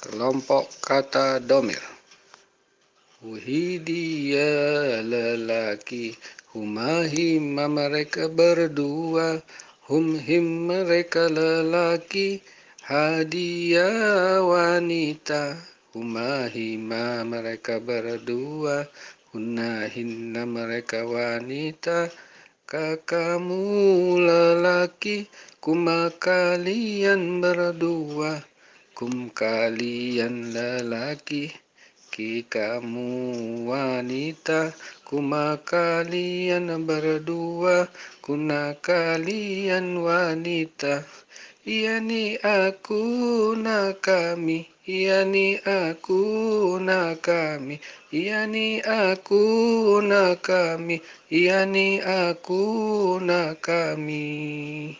Kelompok kata domir. Dia lelaki Huma hima mereka berdua. Hum him mereka lelaki Hadiah wanita. Huma hima mereka berdua Hunna hinna mereka wanita. Kakamu lelaki Kuma kalian berdua Kum kalian lelaki Ki kamu wanita Kuma kalian berdua Kuna kalian wanita. Yani aku na kami Yani aku na kami. Yani aku na kami Yani aku na kami